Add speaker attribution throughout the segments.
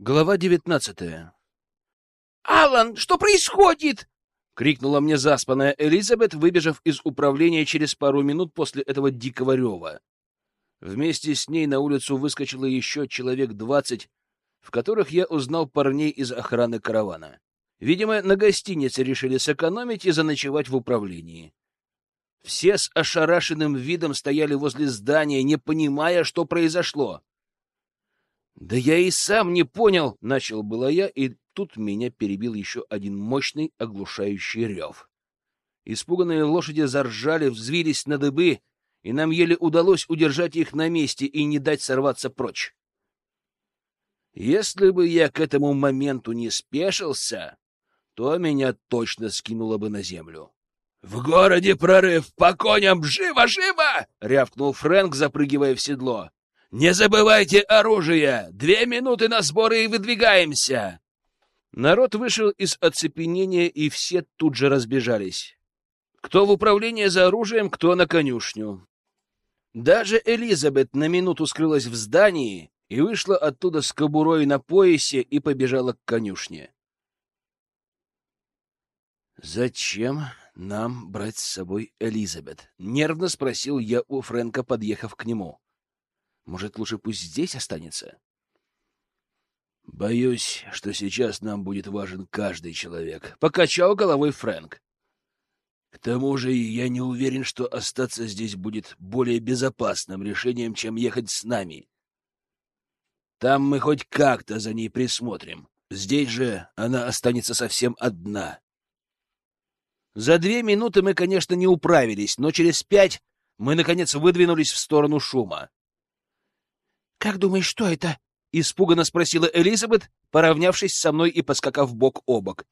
Speaker 1: Глава девятнадцатая.
Speaker 2: «Алан, что происходит?»
Speaker 1: — крикнула мне заспанная Элизабет, выбежав из управления через пару минут после этого дикого рева. Вместе с ней на улицу выскочило еще человек двадцать, в которых я узнал парней из охраны каравана. Видимо, на гостинице решили сэкономить и заночевать в управлении. Все с ошарашенным видом стояли возле здания, не понимая, что произошло. «Да я и сам не понял!» — начал было я, и тут меня перебил еще один мощный оглушающий рев. Испуганные лошади заржали, взвились на дыбы, и нам еле удалось удержать их на месте и не дать сорваться прочь. Если бы я к этому моменту не спешился, то меня точно скинуло бы на землю. — В городе прорыв! По коням! Живо, живо! — рявкнул Фрэнк, запрыгивая в седло. «Не забывайте оружие! Две минуты на сборы и выдвигаемся!» Народ вышел из оцепенения, и все тут же разбежались. Кто в управление за оружием, кто на конюшню. Даже Элизабет на минуту скрылась в здании и вышла оттуда с кобурой на поясе и побежала к конюшне. «Зачем нам брать с собой Элизабет?» — нервно спросил я у Фрэнка, подъехав к нему. Может, лучше пусть здесь останется? Боюсь, что сейчас нам будет важен каждый человек. Покачал головой Фрэнк. К тому же я не уверен, что остаться здесь будет более безопасным решением, чем ехать с нами. Там мы хоть как-то за ней присмотрим. Здесь же она останется совсем одна. За две минуты мы, конечно, не управились, но через пять мы, наконец, выдвинулись в сторону шума.
Speaker 2: «Как думаешь, что это?»
Speaker 1: — испуганно спросила Элизабет, поравнявшись со мной и поскакав бок о бок.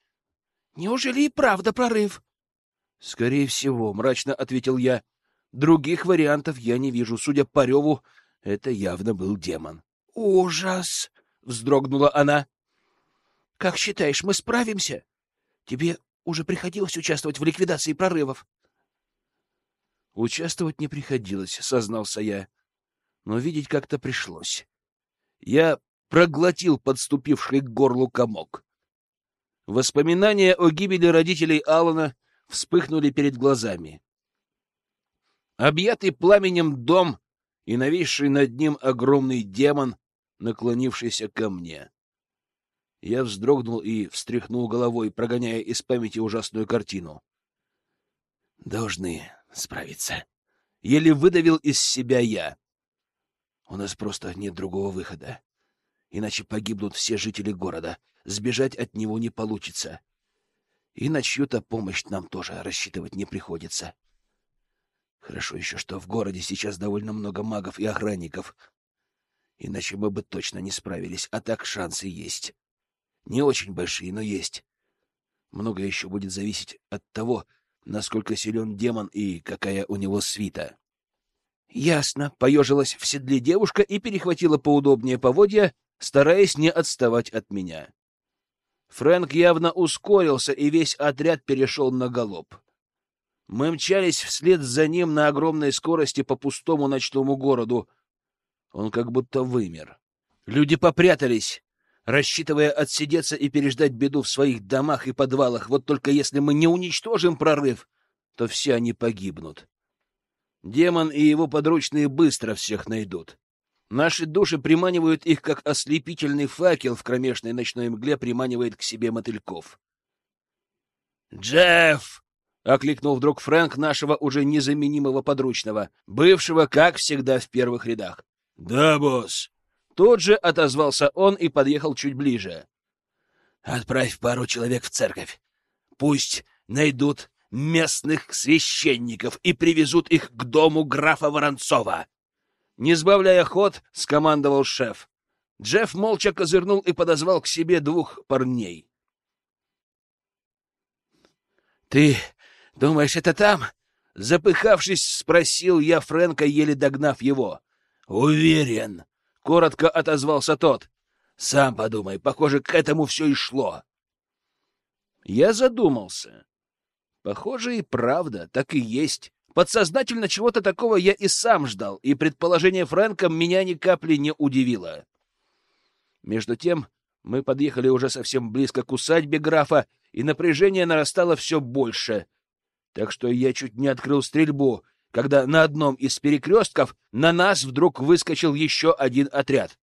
Speaker 2: «Неужели и правда прорыв?»
Speaker 1: «Скорее всего», — мрачно ответил я. «Других вариантов я не вижу. Судя по реву, это явно был демон».
Speaker 2: «Ужас!» — вздрогнула она. «Как считаешь, мы справимся? Тебе уже приходилось участвовать в ликвидации прорывов?»
Speaker 1: «Участвовать не приходилось», — сознался я но видеть как-то пришлось. Я проглотил подступивший к горлу комок. Воспоминания о гибели родителей Алана вспыхнули перед глазами. Объятый пламенем дом и нависший над ним огромный демон, наклонившийся ко мне. Я вздрогнул и встряхнул головой, прогоняя из памяти ужасную картину. Должны справиться. Еле выдавил из себя я. У нас просто нет другого выхода. Иначе погибнут все жители города. Сбежать от него не получится. И на чью-то помощь нам тоже рассчитывать не приходится. Хорошо еще, что в городе сейчас довольно много магов и охранников. Иначе мы бы точно не справились, а так шансы есть. Не очень большие, но есть. Многое еще будет зависеть от того, насколько силен демон и какая у него свита. Ясно, поежилась в седле девушка и перехватила поудобнее поводья, стараясь не отставать от меня. Фрэнк явно ускорился, и весь отряд перешел на галоп. Мы мчались вслед за ним на огромной скорости по пустому ночному городу. Он как будто вымер. Люди попрятались, рассчитывая отсидеться и переждать беду в своих домах и подвалах. Вот только если мы не уничтожим прорыв, то все они погибнут. Демон и его подручные быстро всех найдут. Наши души приманивают их, как ослепительный факел в кромешной ночной мгле приманивает к себе мотыльков. «Джефф!» — окликнул вдруг Фрэнк нашего уже незаменимого подручного, бывшего, как всегда, в первых рядах. «Да, босс!» Тут же отозвался он и подъехал чуть ближе. «Отправь пару человек в церковь. Пусть найдут местных священников и привезут их к дому графа Воронцова. Не сбавляя ход, скомандовал шеф. Джефф молча козырнул и подозвал к себе двух парней. — Ты думаешь, это там? — запыхавшись, спросил я Фрэнка, еле догнав его. — Уверен, — коротко отозвался тот. — Сам подумай, похоже, к этому все и шло. Я задумался. Похоже, и правда, так и есть. Подсознательно чего-то такого я и сам ждал, и предположение Фрэнка меня ни капли не удивило. Между тем, Мы подъехали уже совсем близко к усадьбе графа, и напряжение нарастало все больше. Так что я чуть не открыл стрельбу, когда на одном из перекрестков на нас вдруг выскочил еще один отряд.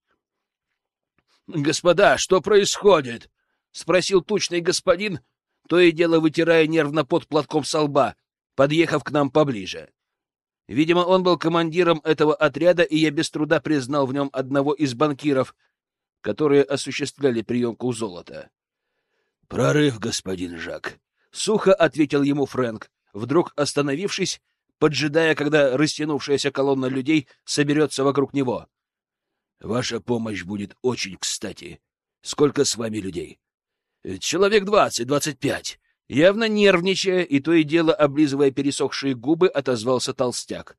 Speaker 1: «Господа, что происходит?» — спросил тучный господин, то и дело вытирая нервно под платком со лба, подъехав к нам поближе. Видимо, он был командиром этого отряда, и я без труда признал в нем одного из банкиров, которые осуществляли приемку золота. — Прорыв, господин Жак, — сухо ответил ему Фрэнк, вдруг остановившись, поджидая, когда растянувшаяся колонна людей соберется вокруг него. — Ваша помощь будет очень кстати. Сколько с вами людей? — Человек двадцать, двадцать пять. Явно нервничая и то и дело облизывая пересохшие губы, отозвался толстяк.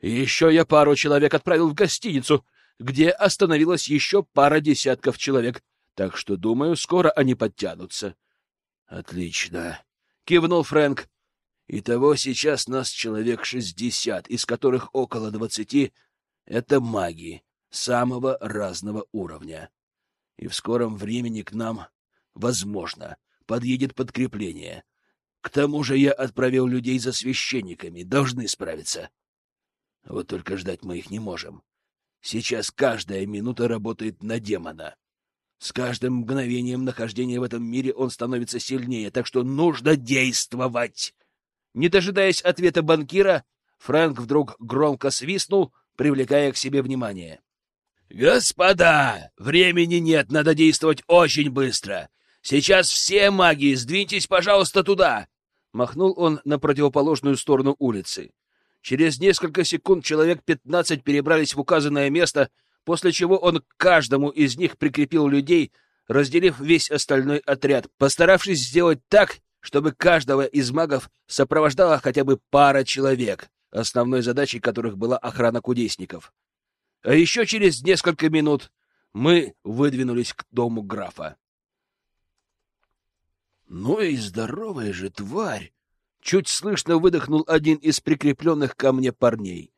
Speaker 1: Еще я пару человек отправил в гостиницу, где остановилась еще пара десятков человек, так что, думаю, скоро они подтянутся. — Отлично, — кивнул Фрэнк. — Итого сейчас нас человек шестьдесят, из которых около двадцати — это маги самого разного уровня. И в скором времени к нам, возможно, подъедет подкрепление. К тому же я отправил людей за священниками, должны справиться. Вот только ждать мы их не можем. Сейчас каждая минута работает на демона. С каждым мгновением нахождения в этом мире он становится сильнее, так что нужно действовать. Не дожидаясь ответа банкира, Фрэнк вдруг громко свистнул, привлекая к себе внимание. «Господа, времени нет, надо действовать очень быстро. Сейчас все маги, сдвиньтесь, пожалуйста, туда!» Махнул он на противоположную сторону улицы. Через несколько секунд человек пятнадцать перебрались в указанное место, после чего он к каждому из них прикрепил людей, разделив весь остальной отряд, постаравшись сделать так, чтобы каждого из магов сопровождала хотя бы пара человек, основной задачей которых была охрана кудесников. А еще через несколько минут мы выдвинулись к дому графа. Ну и здоровая же тварь! Чуть слышно выдохнул один из прикрепленных ко мне парней.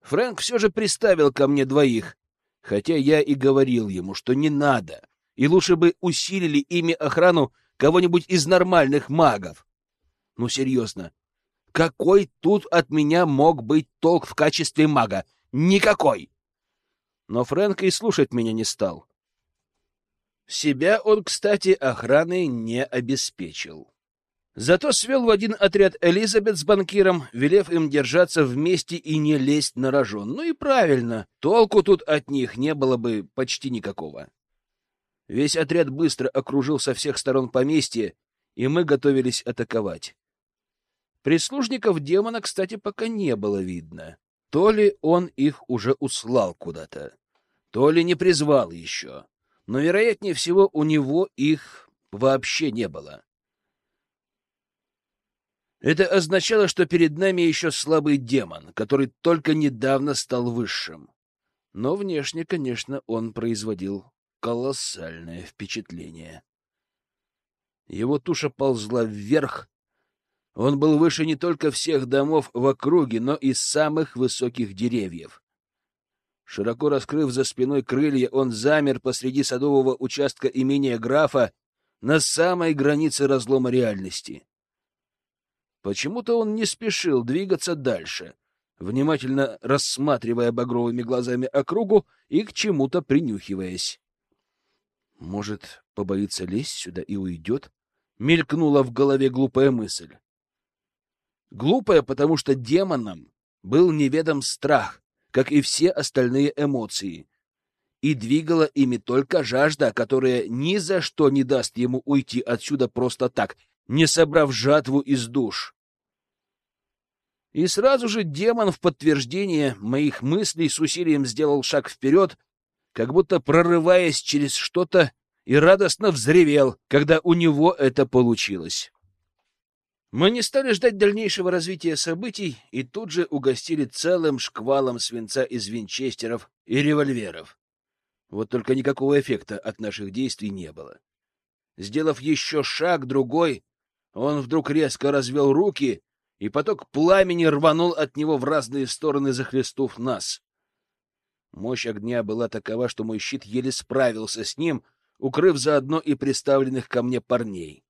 Speaker 1: Фрэнк все же приставил ко мне двоих, хотя я и говорил ему, что не надо, и лучше бы усилили ими охрану кого-нибудь из нормальных магов. Ну, серьезно, какой тут от меня мог быть толк в качестве мага? Никакой! Но Фрэнк и слушать меня не стал. Себя он, кстати, охраной не обеспечил. Зато свел в один отряд Элизабет с банкиром, велев им держаться вместе и не лезть на рожон. Ну и правильно, толку тут от них не было бы почти никакого. Весь отряд быстро окружил со всех сторон поместье, и мы готовились атаковать. Прислужников демона, кстати, пока не было видно. То ли он их уже услал куда-то, то ли не призвал еще но, вероятнее всего, у него их вообще не было. Это означало, что перед нами еще слабый демон, который только недавно стал высшим. Но внешне, конечно, он производил колоссальное впечатление. Его туша ползла вверх. Он был выше не только всех домов в округе, но и самых высоких деревьев. Широко раскрыв за спиной крылья, он замер посреди садового участка имения графа на самой границе разлома реальности. Почему-то он не спешил двигаться дальше, внимательно рассматривая багровыми глазами округу и к чему-то принюхиваясь. Может, побоится лезть сюда и уйдет? Мелькнула в голове глупая мысль. Глупая, потому что демонам был неведом страх, как и все остальные эмоции. И двигала ими только жажда, которая ни за что не даст ему уйти отсюда просто так, не собрав жатву из душ. И сразу же демон в подтверждение моих мыслей с усилием сделал шаг вперед, как будто прорываясь через что-то, и радостно взревел, когда у него это получилось. Мы не стали ждать дальнейшего развития событий и тут же угостили целым шквалом свинца из винчестеров и револьверов. Вот только никакого эффекта от наших действий не было. Сделав еще шаг другой, он вдруг резко развел руки, и поток пламени рванул от него в разные стороны, захлестнув нас. Мощь огня была такова, что мой щит еле справился с ним, укрыв заодно и приставленных ко мне парней.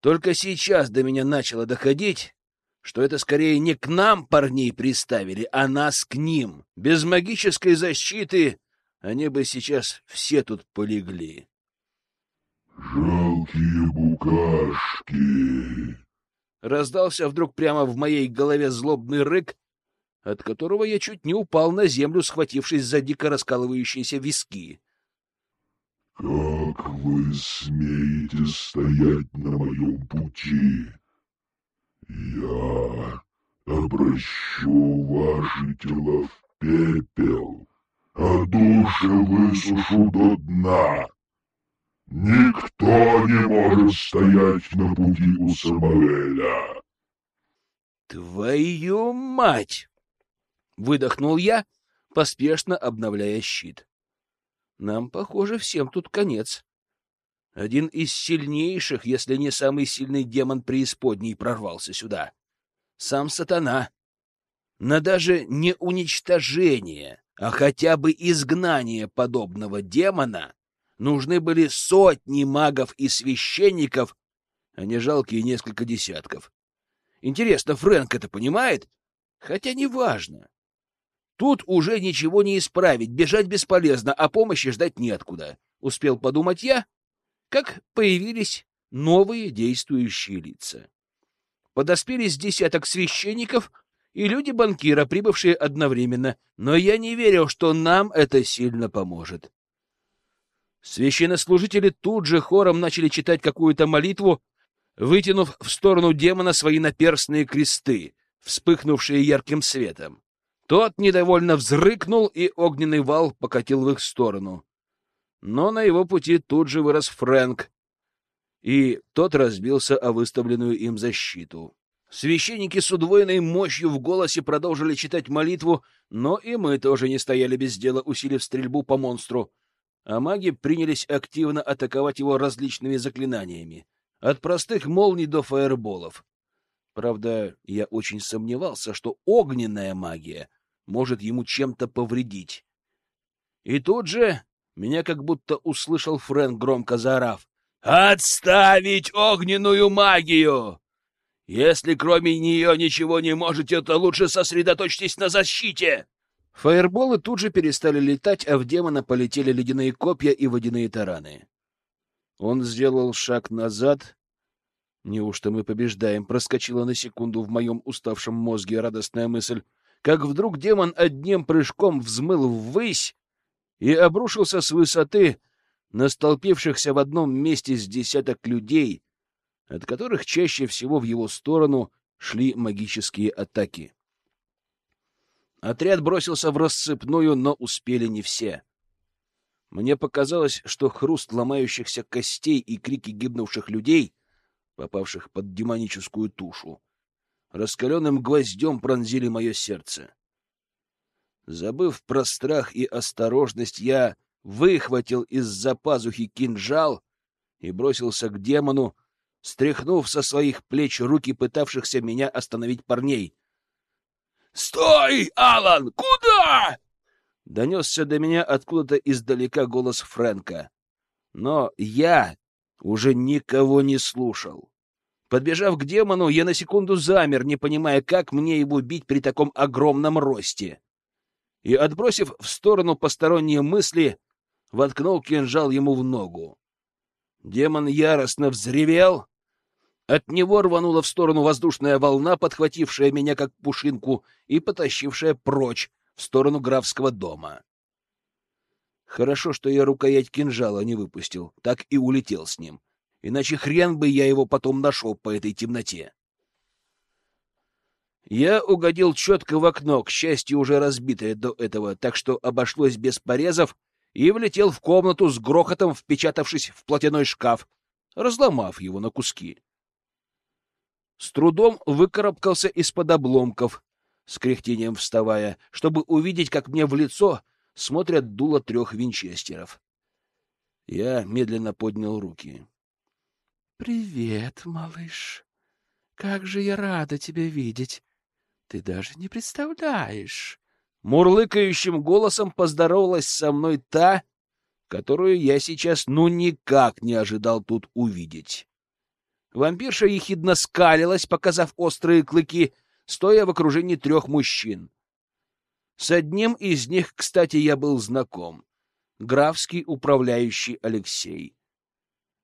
Speaker 1: Только сейчас до меня начало доходить, что это скорее не к нам парней приставили, а нас к ним. Без магической защиты они бы сейчас все тут полегли.
Speaker 3: «Жалкие букашки!»
Speaker 1: Раздался вдруг прямо в моей голове злобный рык, от которого я чуть не упал на землю, схватившись за дико раскалывающиеся виски.
Speaker 3: «Как вы смеете стоять на моем пути? Я обращу ваши тела в пепел, а души высушу до дна. Никто не может стоять на пути у Самуэля!»
Speaker 1: «Твою мать!» — выдохнул я, поспешно обновляя щит. Нам, похоже, всем тут конец. Один из сильнейших, если не самый сильный демон преисподней прорвался сюда. Сам сатана. На даже не уничтожение, а хотя бы изгнание подобного демона нужны были сотни магов и священников, а не жалкие несколько десятков. Интересно, Фрэнк это понимает? Хотя неважно. Тут уже ничего не исправить, бежать бесполезно, а помощи ждать неоткуда. Успел подумать я, как появились новые действующие лица. Подоспели с десяток священников и люди банкира, прибывшие одновременно, но я не верил, что нам это сильно поможет. Священнослужители тут же хором начали читать какую-то молитву, вытянув в сторону демона свои наперстные кресты, вспыхнувшие ярким светом. Тот недовольно взрыкнул, и огненный вал покатил в их сторону. Но на его пути тут же вырос Фрэнк, и тот разбился о выставленную им защиту. Священники с удвоенной мощью в голосе продолжили читать молитву, но и мы тоже не стояли без дела, усилив стрельбу по монстру, а маги принялись активно атаковать его различными заклинаниями, от простых молний до фаерболов. Правда, я очень сомневался, что огненная магия может ему чем-то повредить. И тут же меня как будто услышал Фрэнк, громко заорав. «Отставить огненную магию! Если кроме нее ничего не можете, то лучше сосредоточьтесь на защите!» Фаерболы тут же перестали летать, а в демона полетели ледяные копья и водяные тараны. Он сделал шаг назад. Неужто мы побеждаем? Проскочила на секунду в моем уставшем мозге радостная мысль как вдруг демон одним прыжком взмыл ввысь и обрушился с высоты на столпившихся в одном месте с десяток людей, от которых чаще всего в его сторону шли магические атаки. Отряд бросился в рассыпную, но успели не все. Мне показалось, что хруст ломающихся костей и крики гибнувших людей, попавших под демоническую тушу, раскаленным гвоздем пронзили мое сердце. Забыв про страх и осторожность, я выхватил из-за пазухи кинжал и бросился к демону, стряхнув со своих плеч руки пытавшихся меня остановить парней. «Стой, Алан! Куда?» Донесся до меня откуда-то издалека голос Фрэнка. Но я уже никого не слушал. Подбежав к демону, я на секунду замер, не понимая, как мне его бить при таком огромном росте. И, отбросив в сторону посторонние мысли, воткнул кинжал ему в ногу. Демон яростно взревел. От него рванула в сторону воздушная волна, подхватившая меня как пушинку и потащившая прочь в сторону графского дома. Хорошо, что я рукоять кинжала не выпустил, так и улетел с ним иначе хрен бы я его потом нашел по этой темноте. Я угодил четко в окно, к счастью, уже разбитое до этого, так что обошлось без порезов, и влетел в комнату с грохотом, впечатавшись в платяной шкаф, разломав его на куски. С трудом выкарабкался из-под обломков, с кряхтением вставая, чтобы увидеть, как мне в лицо смотрят дуло трех винчестеров. Я медленно поднял руки.
Speaker 2: «Привет, малыш. Как же я рада тебя видеть. Ты даже не представляешь,
Speaker 1: Мурлыкающим голосом поздоровалась со мной та, которую я сейчас ну никак не ожидал тут увидеть. Вампирша ехидно скалилась, показав острые клыки, стоя в окружении трех мужчин. С одним из них, кстати, я был знаком. Графский управляющий Алексей.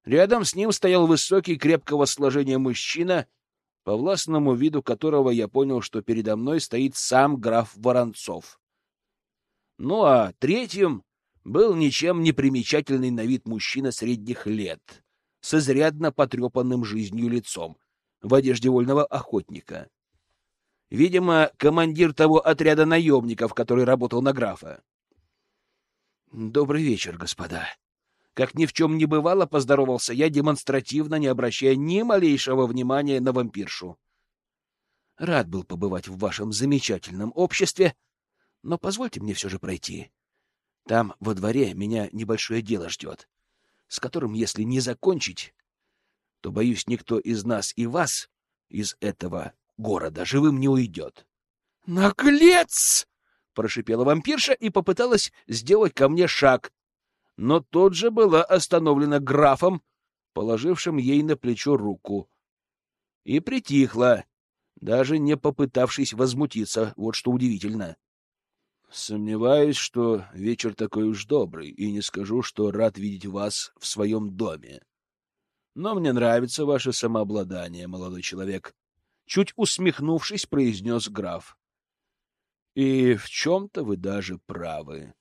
Speaker 1: Рядом с ним стоял высокий, крепкого сложения мужчина, по властному виду которого я понял, что передо мной стоит сам граф Воронцов. Ну а третьим был ничем не примечательный на вид мужчина средних лет, с изрядно потрепанным жизнью лицом, в одежде вольного охотника. Видимо, командир того отряда наемников, который работал на графа. «Добрый вечер, господа!» Как ни в чем не бывало, поздоровался я, демонстративно не обращая ни малейшего внимания на вампиршу. Рад был побывать в вашем замечательном обществе, но позвольте мне все же пройти. Там, во дворе, меня небольшое дело ждет, с которым, если не закончить, то, боюсь, никто из нас и вас из этого города живым не уйдет. «Наглец!» — прошипела вампирша и попыталась сделать ко мне шаг, но тут же была остановлена графом, положившим ей на плечо руку, и притихла, даже не попытавшись возмутиться, вот что удивительно. Сомневаюсь, что вечер такой уж добрый, и не скажу, что рад видеть вас в своем доме. Но мне нравится ваше самообладание, молодой человек. Чуть усмехнувшись, произнес граф. И в чем-то вы даже правы.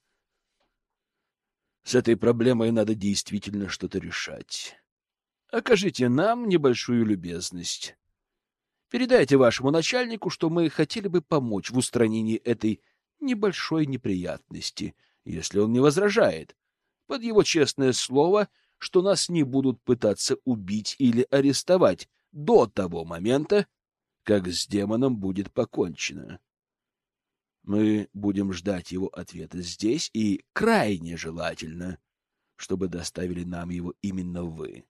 Speaker 1: С этой проблемой надо действительно что-то решать. Окажите нам небольшую любезность. Передайте вашему начальнику, что мы хотели бы помочь в устранении этой небольшой неприятности, если он не возражает, под его честное слово, что нас не будут пытаться убить или арестовать до того момента, как с демоном будет покончено. Мы будем ждать его ответа здесь, и крайне желательно, чтобы доставили нам его именно вы.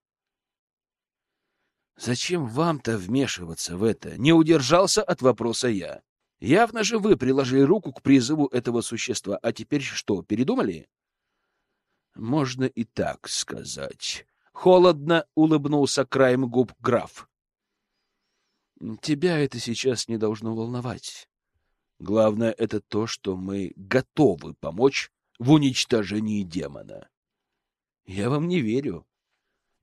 Speaker 1: Зачем вам-то вмешиваться в это? Не удержался от вопроса я. Явно же вы приложили руку к призыву этого существа, а теперь что, передумали? Можно и так сказать. Холодно улыбнулся краем губ граф. Тебя это сейчас не должно волновать. Главное — это то, что мы готовы помочь в уничтожении демона. Я вам не верю.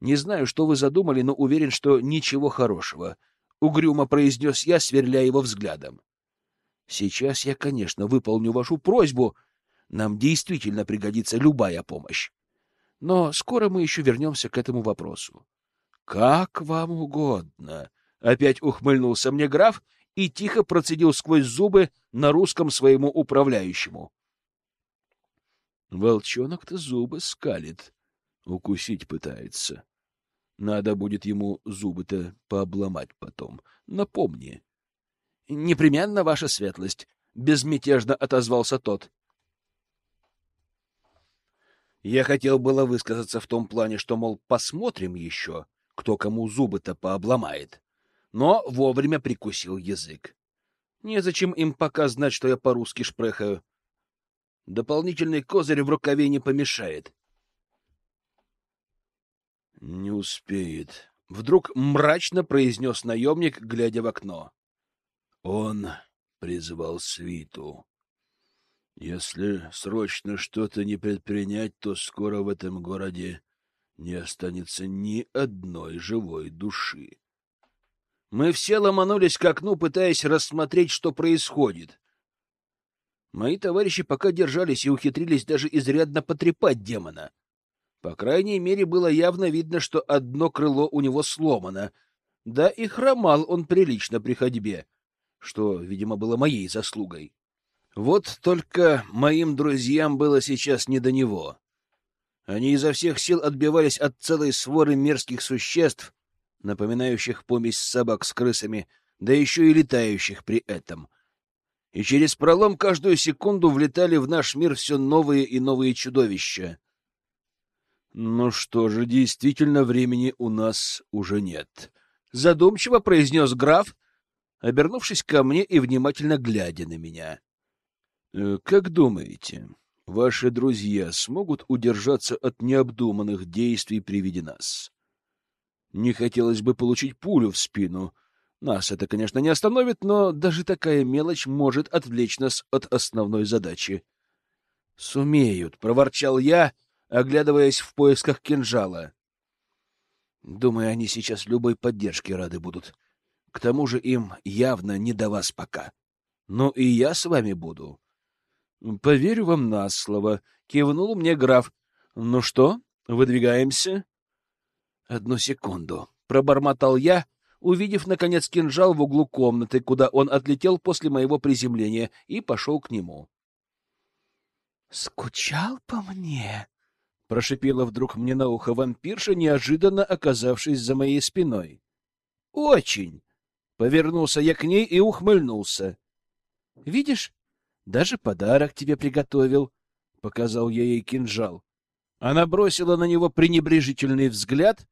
Speaker 1: Не знаю, что вы задумали, но уверен, что ничего хорошего. Угрюмо произнес я, сверля его взглядом. Сейчас я, конечно, выполню вашу просьбу. Нам действительно пригодится любая помощь. Но скоро мы еще вернемся к этому вопросу. — Как вам угодно. Опять ухмыльнулся мне граф и тихо процедил сквозь зубы на русском своему управляющему. Волчонок-то зубы скалит, укусить пытается. Надо будет ему зубы-то пообломать потом. Напомни. — Непременно, ваша светлость, — безмятежно отозвался тот. Я хотел было высказаться в том плане, что, мол, посмотрим еще, кто кому зубы-то пообломает но вовремя прикусил язык. Незачем им пока знать, что я по-русски шпрехаю. Дополнительный козырь в рукаве не помешает. — Не успеет. Вдруг мрачно произнес наемник, глядя в окно. Он призвал свиту. Если срочно что-то не предпринять, то скоро в этом городе не останется ни одной живой души. Мы все ломанулись к окну, пытаясь рассмотреть, что происходит. Мои товарищи пока держались и ухитрились даже изрядно потрепать демона. По крайней мере, было явно видно, что одно крыло у него сломано, да и хромал он прилично при ходьбе, что, видимо, было моей заслугой. Вот только моим друзьям было сейчас не до него. Они изо всех сил отбивались от целой своры мерзких существ, напоминающих помесь собак с крысами, да еще и летающих при этом. И через пролом каждую секунду влетали в наш мир все новые и новые чудовища. «Ну что же, действительно, времени у нас уже нет», — задумчиво произнес граф, обернувшись ко мне и внимательно глядя на меня. Э, как думаете, ваши друзья смогут удержаться от необдуманных действий при виде нас? Не хотелось бы получить пулю в спину. Нас это, конечно, не остановит, но даже такая мелочь может отвлечь нас от основной задачи. «Сумеют», — проворчал я, оглядываясь в поисках кинжала. Думаю, они сейчас любой поддержке рады будут. К тому же им явно не до вас пока. Но и я с вами буду. Поверю вам на слово, кивнул мне граф. Ну что, выдвигаемся? Одну секунду, пробормотал я, увидев наконец кинжал в углу комнаты, куда он отлетел после моего приземления, и пошел к нему. «Скучал по мне?» — прошипела вдруг мне на ухо вампирша, неожиданно оказавшись за моей спиной. «Очень!» — повернулся я к ней и ухмыльнулся. «Видишь, даже подарок тебе приготовил», — показал я ей кинжал. Она бросила на него пренебрежительный взгляд,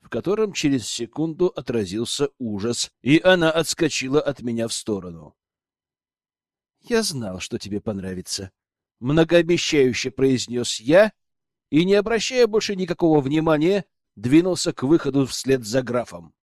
Speaker 1: в котором через секунду отразился ужас, и она отскочила от меня в сторону. «Я знал, что тебе понравится», многообещающе произнес я и, не обращая больше никакого внимания, двинулся к выходу вслед за графом.